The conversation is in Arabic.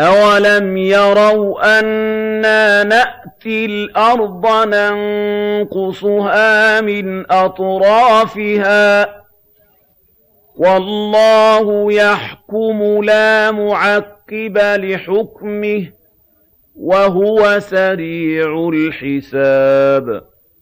أَوَلَمْ يَرَوْا أَنَّا نَأْتِي الْأَرْضَ نَنقُصُهَا مِنْ أَطْرَافِهَا ۚ وَاللَّهُ يَحْكُمُ لَا مُعَقِّبَ لِحُكْمِهِ ۚ وَهُوَ سَرِيعُ الْحِسَابِ